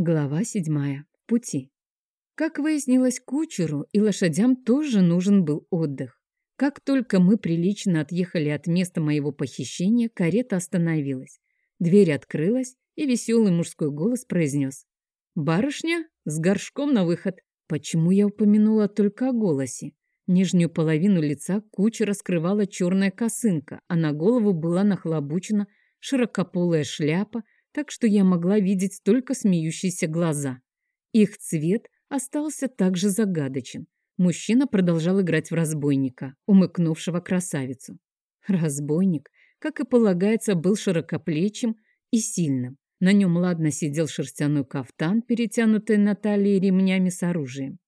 Глава седьмая. Пути. Как выяснилось, кучеру и лошадям тоже нужен был отдых. Как только мы прилично отъехали от места моего похищения, карета остановилась. Дверь открылась, и веселый мужской голос произнес. «Барышня, с горшком на выход!» Почему я упомянула только о голосе? Нижнюю половину лица кучера скрывала черная косынка, а на голову была нахлобучена широкополая шляпа, так что я могла видеть только смеющиеся глаза. Их цвет остался также загадочен. Мужчина продолжал играть в разбойника, умыкнувшего красавицу. Разбойник, как и полагается, был широкоплечим и сильным. На нем ладно сидел шерстяной кафтан, перетянутый на талии ремнями с оружием.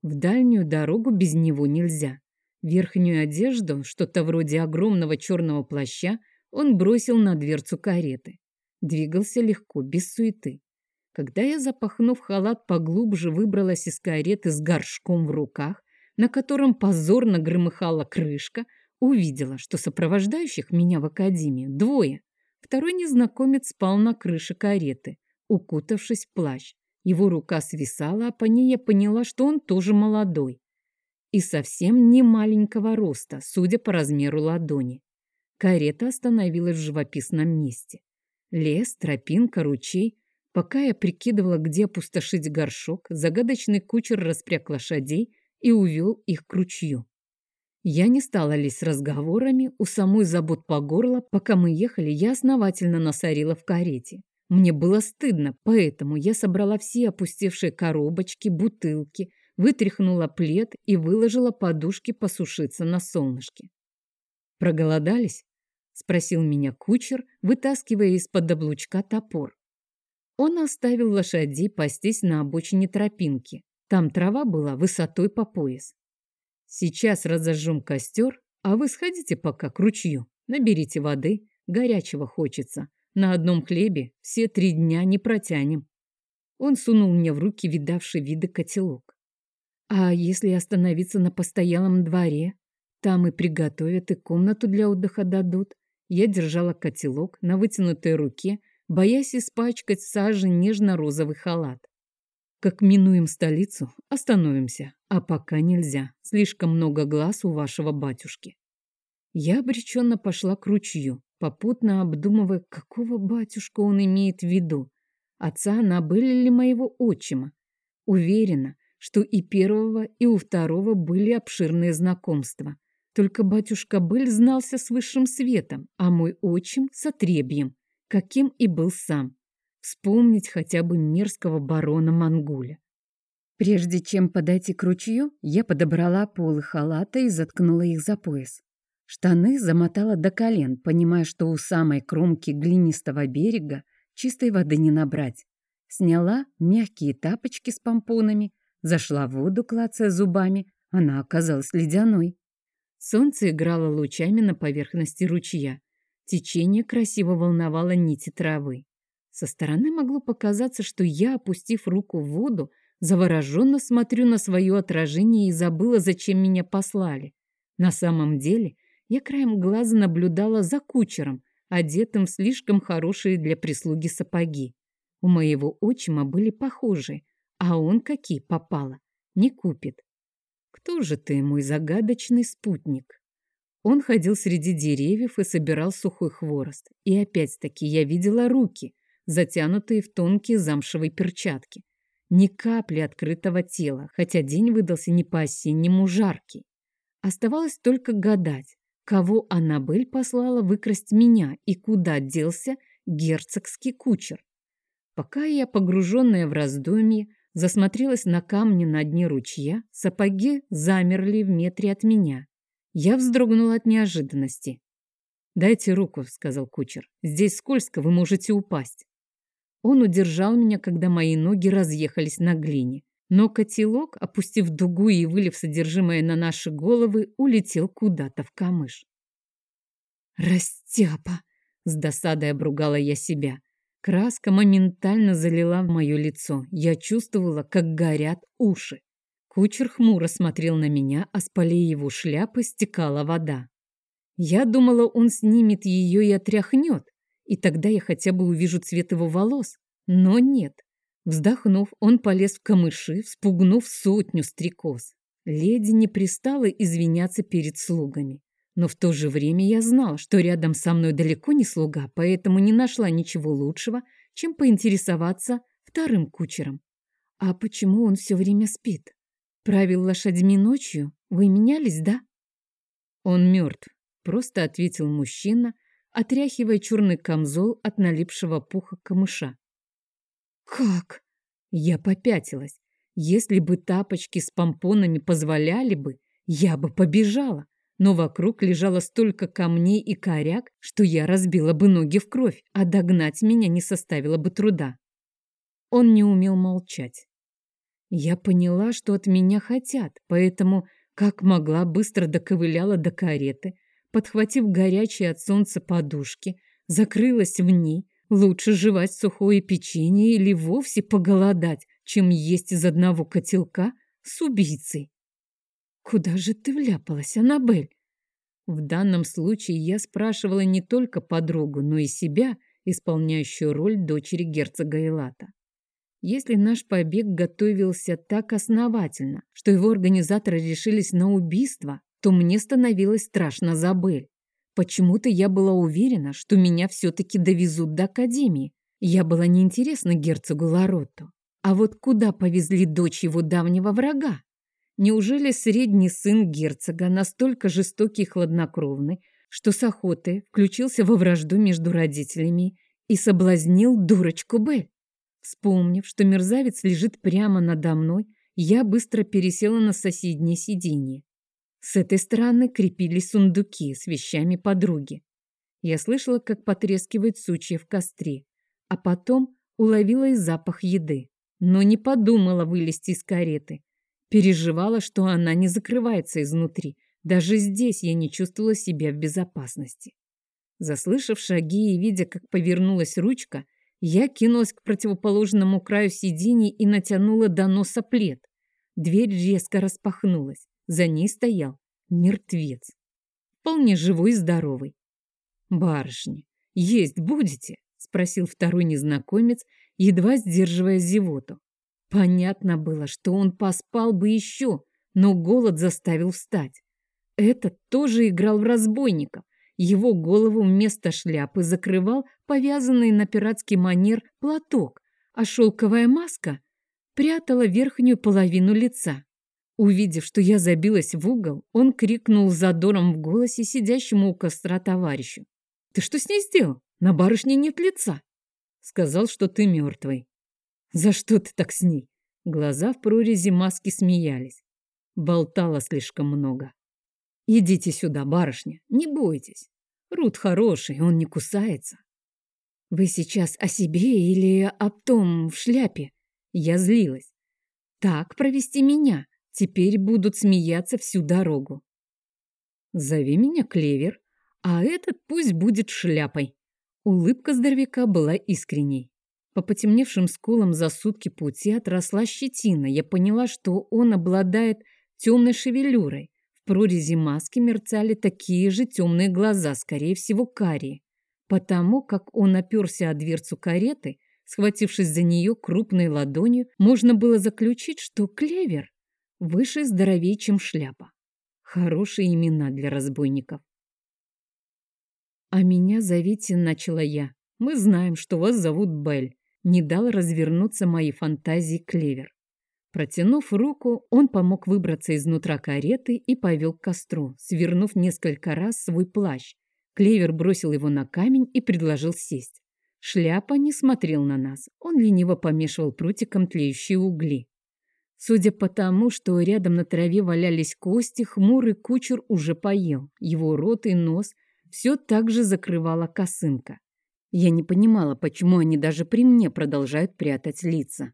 В дальнюю дорогу без него нельзя. Верхнюю одежду, что-то вроде огромного черного плаща, он бросил на дверцу кареты. Двигался легко, без суеты. Когда я, запахнув халат, поглубже выбралась из кареты с горшком в руках, на котором позорно громыхала крышка, увидела, что сопровождающих меня в академию двое. Второй незнакомец спал на крыше кареты, укутавшись в плащ. Его рука свисала, а по ней я поняла, что он тоже молодой. И совсем не маленького роста, судя по размеру ладони. Карета остановилась в живописном месте. Лес, тропинка, ручей. Пока я прикидывала, где опустошить горшок, загадочный кучер распряг лошадей и увел их к ручью. Я не стала лезть разговорами, у самой забот по горло, пока мы ехали, я основательно насорила в карете. Мне было стыдно, поэтому я собрала все опустевшие коробочки, бутылки, вытряхнула плед и выложила подушки посушиться на солнышке. Проголодались? Спросил меня кучер, вытаскивая из-под облучка топор. Он оставил лошадей пастись на обочине тропинки. Там трава была высотой по пояс. Сейчас разожжем костер, а вы сходите пока к ручью, наберите воды, горячего хочется. На одном хлебе все три дня не протянем. Он сунул мне в руки видавший виды котелок. А если остановиться на постоялом дворе? Там и приготовят, и комнату для отдыха дадут. Я держала котелок на вытянутой руке, боясь испачкать сажи нежно-розовый халат. Как минуем столицу, остановимся. А пока нельзя. Слишком много глаз у вашего батюшки. Я обреченно пошла к ручью, попутно обдумывая, какого батюшка он имеет в виду. Отца набыли ли моего отчима? Уверена, что и первого, и у второго были обширные знакомства. Только батюшка Быль знался с высшим светом, а мой отчим — с отребьем, каким и был сам. Вспомнить хотя бы мерзкого барона Мангуля. Прежде чем подойти к ручью, я подобрала полы халата и заткнула их за пояс. Штаны замотала до колен, понимая, что у самой кромки глинистого берега чистой воды не набрать. Сняла мягкие тапочки с помпонами, зашла в воду, клацая зубами. Она оказалась ледяной. Солнце играло лучами на поверхности ручья. Течение красиво волновало нити травы. Со стороны могло показаться, что я, опустив руку в воду, завороженно смотрю на свое отражение и забыла, зачем меня послали. На самом деле я краем глаза наблюдала за кучером, одетым в слишком хорошие для прислуги сапоги. У моего отчима были похожие, а он какие попало, не купит. Кто же ты, мой загадочный спутник? Он ходил среди деревьев и собирал сухой хворост. И опять-таки я видела руки, затянутые в тонкие замшевые перчатки. Ни капли открытого тела, хотя день выдался не по-осеннему жаркий. Оставалось только гадать, кого Аннабель послала выкрасть меня и куда делся герцогский кучер. Пока я, погруженная в раздумье, Засмотрелась на камни на дне ручья, сапоги замерли в метре от меня. Я вздрогнула от неожиданности. «Дайте руку», — сказал кучер. «Здесь скользко, вы можете упасть». Он удержал меня, когда мои ноги разъехались на глине. Но котелок, опустив дугу и вылив содержимое на наши головы, улетел куда-то в камыш. «Растяпа!» — с досадой обругала я себя. Краска моментально залила мое лицо. Я чувствовала, как горят уши. Кучер хмуро смотрел на меня, а с полей его шляпы стекала вода. Я думала, он снимет ее и отряхнет, и тогда я хотя бы увижу цвет его волос. Но нет. Вздохнув, он полез в камыши, вспугнув сотню стрекоз. Леди не пристала извиняться перед слугами. Но в то же время я знала, что рядом со мной далеко не слуга, поэтому не нашла ничего лучшего, чем поинтересоваться вторым кучером. А почему он все время спит? Правил лошадьми ночью? Вы менялись, да? Он мертв, просто ответил мужчина, отряхивая черный камзол от налипшего пуха камыша. Как? Я попятилась. Если бы тапочки с помпонами позволяли бы, я бы побежала. Но вокруг лежало столько камней и коряк, что я разбила бы ноги в кровь, а догнать меня не составило бы труда. Он не умел молчать. Я поняла, что от меня хотят, поэтому, как могла, быстро доковыляла до кареты, подхватив горячие от солнца подушки, закрылась в ней. Лучше жевать сухое печенье или вовсе поголодать, чем есть из одного котелка с убийцей. Куда же ты вляпалась, Аннабель? В данном случае я спрашивала не только подругу, но и себя, исполняющую роль дочери герцога Элата. Если наш побег готовился так основательно, что его организаторы решились на убийство, то мне становилось страшно за Бель. Почему-то я была уверена, что меня все-таки довезут до Академии. Я была неинтересна герцогу Ларотту. А вот куда повезли дочь его давнего врага? Неужели средний сын герцога настолько жестокий и хладнокровный, что с охоты включился во вражду между родителями и соблазнил дурочку Бель? Вспомнив, что мерзавец лежит прямо надо мной, я быстро пересела на соседнее сиденье. С этой стороны крепились сундуки с вещами подруги. Я слышала, как потрескивает сучья в костре, а потом уловила и запах еды, но не подумала вылезти из кареты. Переживала, что она не закрывается изнутри. Даже здесь я не чувствовала себя в безопасности. Заслышав шаги и видя, как повернулась ручка, я кинулась к противоположному краю сиденья и натянула до носа плед. Дверь резко распахнулась. За ней стоял мертвец. Вполне живой и здоровый. «Барышни, есть будете?» — спросил второй незнакомец, едва сдерживая зевоту. Понятно было, что он поспал бы еще, но голод заставил встать. Этот тоже играл в разбойников. Его голову вместо шляпы закрывал повязанный на пиратский манер платок, а шелковая маска прятала верхнюю половину лица. Увидев, что я забилась в угол, он крикнул задором в голосе сидящему у костра товарищу. «Ты что с ней сделал? На барышне нет лица!» Сказал, что ты мертвый. «За что ты так с ней?» Глаза в прорези маски смеялись. Болтала слишком много. Идите сюда, барышня, не бойтесь. Рут хороший, он не кусается. Вы сейчас о себе или об том в шляпе? Я злилась. Так провести меня. Теперь будут смеяться всю дорогу. Зови меня Клевер, а этот пусть будет шляпой. Улыбка здоровяка была искренней. По потемневшим скулам за сутки пути отросла щетина. Я поняла, что он обладает темной шевелюрой, прорези маски мерцали такие же темные глаза, скорее всего, карие. Потому как он оперся о дверцу кареты, схватившись за нее крупной ладонью, можно было заключить, что клевер выше здоровее, чем шляпа. Хорошие имена для разбойников. «А меня зовите», — начала я. «Мы знаем, что вас зовут Белль», — не дал развернуться моей фантазии клевер. Протянув руку, он помог выбраться изнутра кареты и повел к костру, свернув несколько раз свой плащ. Клевер бросил его на камень и предложил сесть. Шляпа не смотрел на нас, он лениво помешивал прутиком тлеющие угли. Судя по тому, что рядом на траве валялись кости, хмурый кучер уже поел. Его рот и нос все так же закрывала косынка. Я не понимала, почему они даже при мне продолжают прятать лица.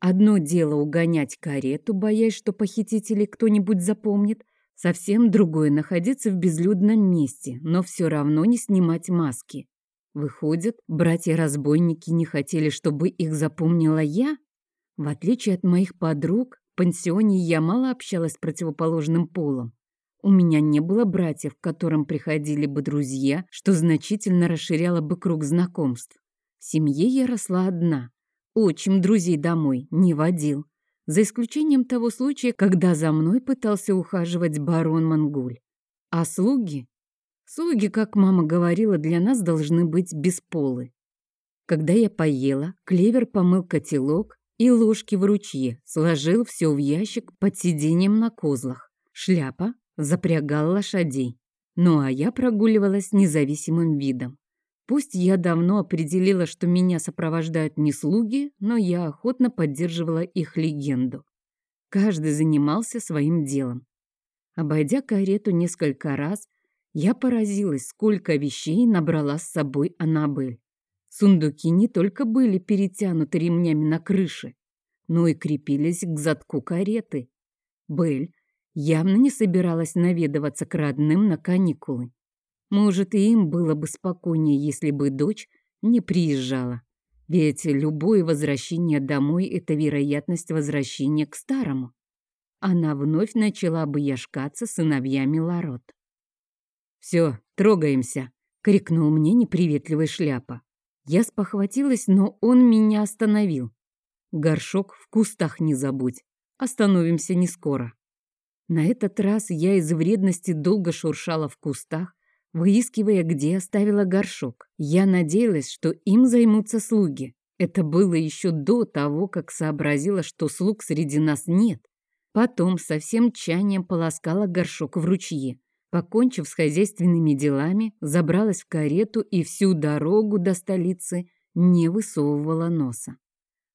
Одно дело угонять карету, боясь, что похитителей кто-нибудь запомнит, совсем другое находиться в безлюдном месте, но все равно не снимать маски. Выходит, братья-разбойники не хотели, чтобы их запомнила я? В отличие от моих подруг, в пансионе я мало общалась с противоположным полом. У меня не было братьев, к которым приходили бы друзья, что значительно расширяло бы круг знакомств. В семье я росла одна, отчим друзей домой не водил, за исключением того случая, когда за мной пытался ухаживать барон Мангуль. А слуги? Слуги, как мама говорила, для нас должны быть бесполы. Когда я поела, Клевер помыл котелок и ложки в ручье, сложил все в ящик под сиденьем на козлах. Шляпа запрягал лошадей. Ну а я прогуливалась независимым видом. Пусть я давно определила, что меня сопровождают не слуги, но я охотно поддерживала их легенду. Каждый занимался своим делом. Обойдя карету несколько раз, я поразилась, сколько вещей набрала с собой Аннабель. Сундуки не только были перетянуты ремнями на крыше, но и крепились к задку кареты. Бель явно не собиралась наведываться к родным на каникулы. Может, и им было бы спокойнее, если бы дочь не приезжала. Ведь любое возвращение домой – это вероятность возвращения к старому. Она вновь начала бы яшкаться сыновьями Ларот. «Все, трогаемся!» — крикнул мне неприветливый шляпа. Я спохватилась, но он меня остановил. «Горшок в кустах не забудь. Остановимся не скоро». На этот раз я из вредности долго шуршала в кустах, выискивая, где оставила горшок. Я надеялась, что им займутся слуги. Это было еще до того, как сообразила, что слуг среди нас нет. Потом со всем чанием полоскала горшок в ручье. Покончив с хозяйственными делами, забралась в карету и всю дорогу до столицы не высовывала носа.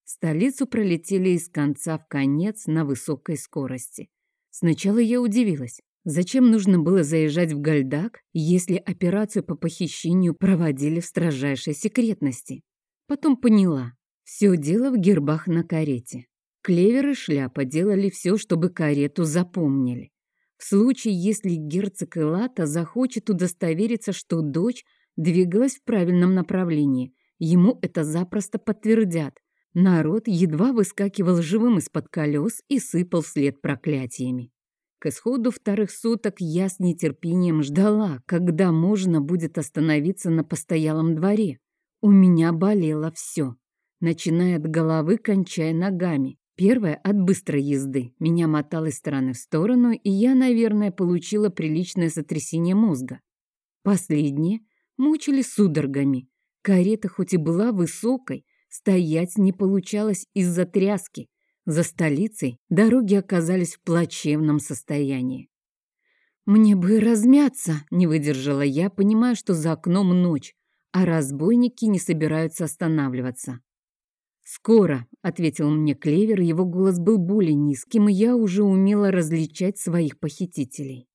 Столицу пролетели из конца в конец на высокой скорости. Сначала я удивилась. Зачем нужно было заезжать в Гальдак, если операцию по похищению проводили в строжайшей секретности? Потом поняла. Все дело в гербах на карете. Клевер и шляпа делали все, чтобы карету запомнили. В случае, если герцог Элата захочет удостовериться, что дочь двигалась в правильном направлении, ему это запросто подтвердят. Народ едва выскакивал живым из-под колес и сыпал вслед проклятиями. К исходу вторых суток я с нетерпением ждала, когда можно будет остановиться на постоялом дворе. У меня болело все, начиная от головы, кончая ногами. Первое от быстрой езды. Меня мотало из стороны в сторону, и я, наверное, получила приличное сотрясение мозга. Последнее мучили судорогами. Карета хоть и была высокой, стоять не получалось из-за тряски. За столицей дороги оказались в плачевном состоянии. «Мне бы размяться», — не выдержала я, понимая, что за окном ночь, а разбойники не собираются останавливаться. «Скоро», — ответил мне Клевер, его голос был более низким, и я уже умела различать своих похитителей.